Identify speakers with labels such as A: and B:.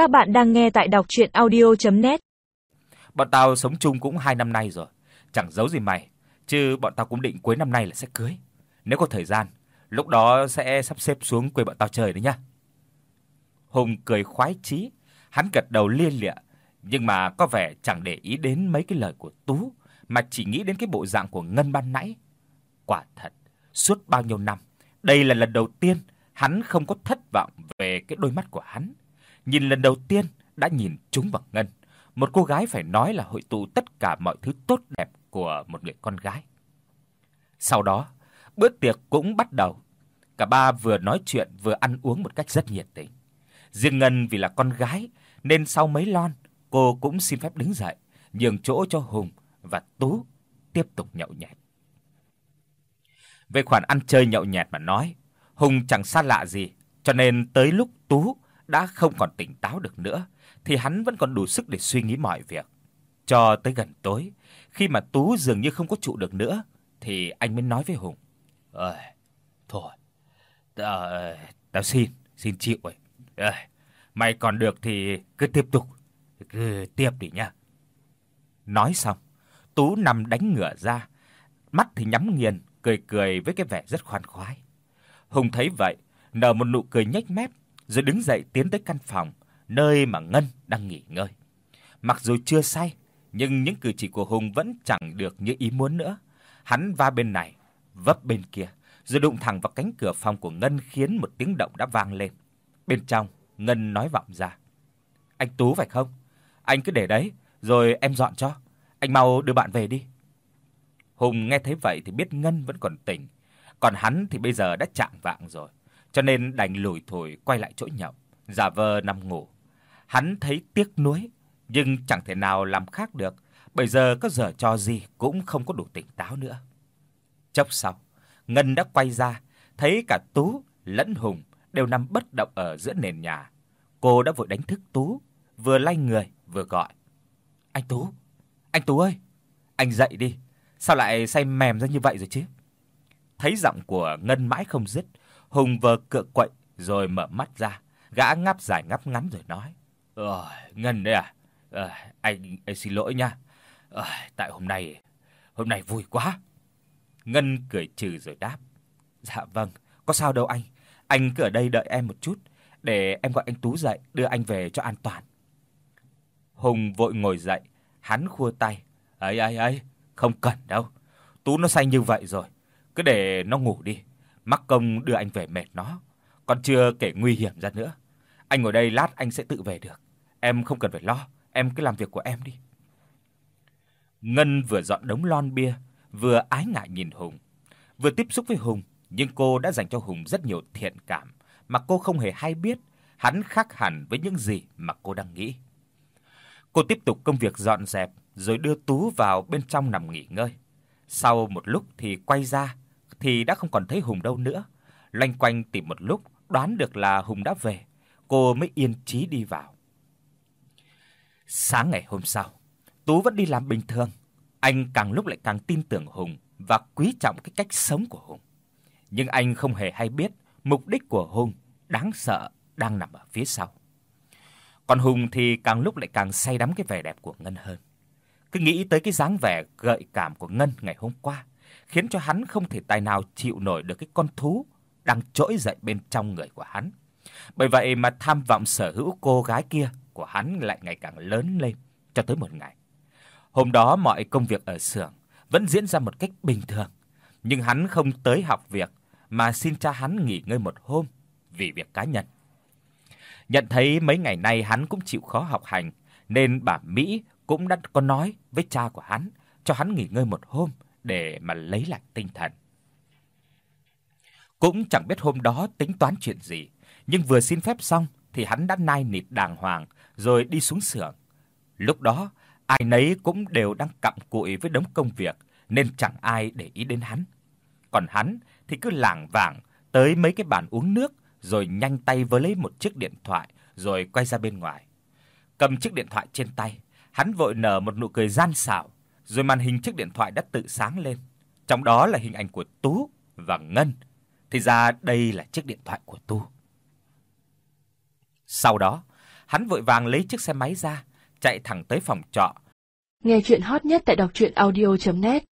A: Các bạn đang nghe tại đọc audio net
B: Bọn tao sống chung cũng 2 năm nay rồi, chẳng giấu gì mày, chứ bọn tao cũng định cuối năm nay là sẽ cưới. Nếu có thời gian, lúc đó sẽ sắp xếp xuống quê bọn tao chơi đấy nhá. Hùng cười khoái chí, hắn gật đầu liên lịa, nhưng mà có vẻ chẳng để ý đến mấy cái lời của Tú, mà chỉ nghĩ đến cái bộ dạng của Ngân ban nãy. Quả thật, suốt bao nhiêu năm, đây là lần đầu tiên hắn không có thất vọng về cái đôi mắt của hắn. Nhìn lần đầu tiên đã nhìn trúng vào Ngân, một cô gái phải nói là hội tụ tất cả mọi thứ tốt đẹp của một người con gái. Sau đó, bữa tiệc cũng bắt đầu. Cả ba vừa nói chuyện vừa ăn uống một cách rất nhiệt tình. Riêng Ngân vì là con gái nên sau mấy lon, cô cũng xin phép đứng dậy, nhường chỗ cho Hùng và Tú tiếp tục nhậu nhẹt. Về khoản ăn chơi nhậu nhẹt mà nói, Hùng chẳng xa lạ gì, cho nên tới lúc Tú đã không còn tỉnh táo được nữa thì hắn vẫn còn đủ sức để suy nghĩ mọi việc. Cho tới gần tối, khi mà Tú dường như không có trụ được nữa thì anh mới nói với Hùng: "Ơi, thôi, tao tao xin, xin chịu rồi. Ơi, mày còn được thì cứ tiếp tục, cứ tiếp đi nha." Nói xong, Tú nằm đánh ngửa ra, mắt thì nhắm nghiền, cười cười với cái vẻ rất khoan khoái. Hùng thấy vậy, nở một nụ cười nhếch mép, rồi đứng dậy tiến tới căn phòng nơi mà Ngân đang nghỉ ngơi. Mặc dù chưa say, nhưng những cử chỉ của Hùng vẫn chẳng được như ý muốn nữa. Hắn va bên này, vấp bên kia, rồi đụng thẳng vào cánh cửa phòng của Ngân khiến một tiếng động đã vang lên. Bên trong, Ngân nói vọng ra: "Anh Tú phải không? Anh cứ để đấy, rồi em dọn cho. Anh mau đưa bạn về đi." Hùng nghe thấy vậy thì biết Ngân vẫn còn tỉnh, còn hắn thì bây giờ đã chạng vạng rồi, cho nên đành lủi thủi quay lại chỗ nhậu, giả vờ nằm ngủ. Hắn thấy tiếc nuối, nhưng chẳng thể nào làm khác được, bây giờ có giờ cho gì cũng không có đủ tỉnh táo nữa. Chốc sau, Ngân đã quay ra, thấy cả Tú lẫn Hùng đều nằm bất động ở giữa nền nhà. Cô đã vội đánh thức Tú, vừa lay người vừa gọi: "Anh Tú, anh Tú ơi, anh dậy đi, sao lại say mềm ra như vậy rồi chứ?" Thấy giọng của Ngân mãi không dứt, Hùng vờ cựa quậy rồi mở mắt ra, gã ngáp dài ngáp ngắn rồi nói: "Ờ, Ngân đấy à? Ờ, anh anh xin lỗi nha. Ờ, tại hôm nay hôm nay vui quá." Ngân cười trừ rồi đáp: "Dạ vâng, có sao đâu anh. Anh cứ ở đây đợi em một chút, để em gọi anh Tú dậy đưa anh về cho an toàn." Hùng vội ngồi dậy, hắn khua tay: "Ấy ấy ấy, không cần đâu. Tú nó say như vậy rồi, cứ để nó ngủ đi, mắc công đưa anh về mệt nó, còn chưa kể nguy hiểm ra nữa. Anh ngồi đây lát anh sẽ tự về được. Em không cần phải lo, em cứ làm việc của em đi." Ngân vừa dọn đống lon bia, vừa ái ngại nhìn Hùng. Vừa tiếp xúc với Hùng, nhưng cô đã dành cho Hùng rất nhiều thiện cảm mà cô không hề hay biết, hắn khác hẳn với những gì mà cô đang nghĩ. Cô tiếp tục công việc dọn dẹp rồi đưa Tú vào bên trong nằm nghỉ ngơi. Sau một lúc thì quay ra thì đã không còn thấy Hùng đâu nữa. Loanh quanh tìm một lúc, đoán được là Hùng đã về, cô mới yên chí đi vào. Sáng ngày hôm sau, Tú vẫn đi làm bình thường. Anh càng lúc lại càng tin tưởng Hùng và quý trọng cái cách sống của Hùng. Nhưng anh không hề hay biết mục đích của Hùng đáng sợ đang nằm ở phía sau. Còn Hùng thì càng lúc lại càng say đắm cái vẻ đẹp của Ngân hơn. Cứ nghĩ tới cái dáng vẻ gợi cảm của Ngân ngày hôm qua, khiến cho hắn không thể tài nào chịu nổi được cái con thú đang trỗi dậy bên trong người của hắn. Bởi vậy mà tham vọng sở hữu cô gái kia của hắn lại ngày càng lớn lên cho tới một ngày. Hôm đó mọi công việc ở xưởng vẫn diễn ra một cách bình thường, nhưng hắn không tới học việc mà xin cha hắn nghỉ ngơi một hôm vì việc cá nhân. Nhận thấy mấy ngày nay hắn cũng chịu khó học hành, nên bà Mỹ cũng đã có nói với cha của hắn cho hắn nghỉ ngơi một hôm để mà lấy lại tinh thần. Cũng chẳng biết hôm đó tính toán chuyện gì, nhưng vừa xin phép xong thì hắn đã nai nịt đàng hoàng rồi đi xuống xưởng. Lúc đó, ai nấy cũng đều đang cặm cụi với đống công việc nên chẳng ai để ý đến hắn. Còn hắn thì cứ lảng vảng tới mấy cái bàn uống nước rồi nhanh tay vơ lấy một chiếc điện thoại rồi quay ra bên ngoài. Cầm chiếc điện thoại trên tay, hắn vội nở một nụ cười gian xảo, rồi màn hình chiếc điện thoại đã tự sáng lên. Trong đó là hình ảnh của Tú và Ngân. Thì ra đây là chiếc điện thoại của Tú. Sau đó, Hắn vội vàng lấy chiếc xe máy ra, chạy thẳng tới phòng trọ.
C: Nghe truyện hot nhất tại doctruyenaudio.net